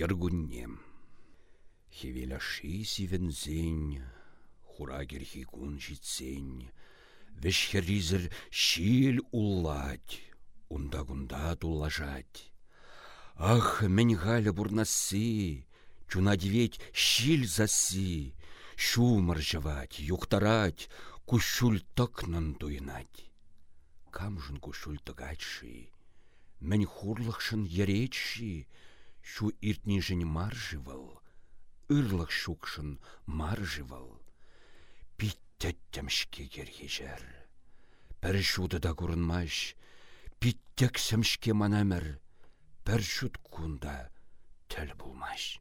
кергуннем. Хевеля ши сивензень, хура керхи кун житсень, вешхеризір шил уллать, унда-гунда туллажать. Ах, мен галя бурнасы, чунадведь щиль засы, шумар жавать, юхтарать, кушуль токнан туйнать. Камжын кушуль тыгачши, мен хурлықшын еретши, шу иртнижін маржывал, ырлық шукшын маржывал. Питтеттемшке кергежер. Пір шуды да курынмаш, питтексемшке манамір, пір шут кунда тіл булмаш.